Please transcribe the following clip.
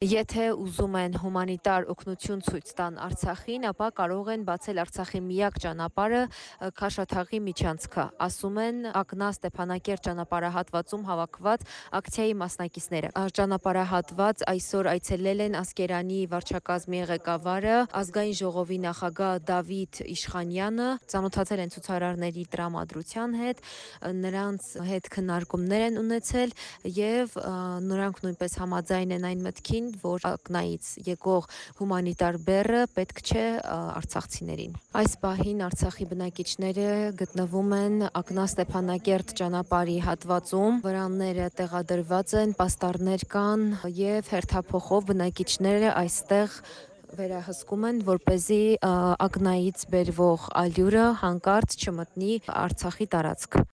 Եթե ուզում են հումանիտար օգնություն ցույց տան Արցախին, ապա կարող են բացել Արցախի միակ ճանապարհը Քաշաթաղի միջանցքը, ասում են Ակնա Ստեփանակերտ ճանապարհահատվածում հավաքված ակցիայի մասնակիցները։ Ճանապարհահատված այսօր այցելել են Ասկերանի վարչակազմի ղեկավարը, ազգային ժողովի նախագահ Դավիթ Իշխանյանը, ծանոթացել են ցուցարարների տրամադրության հետ, նրանց հետ քննարկումներ են ունեցել եւ նրանք նույնպես համաձայն են այն մտքին, որ ակնայից եկող հումանիտար բեռը պետք չէ արցախցիներին։ Այս պահին Արցախի բնակիչները գտնվում են Ակնա Ստեփանակերտ ճանապարհի հատվածում, վրանները տեղադրված են, պաստառներ կան եւ հերթափոխով բնակիչները այստեղ վերահսկում են, որ เป զի ակնայից բերվող ալյուրը հանկարծ չմտնի Արցախի տարածք։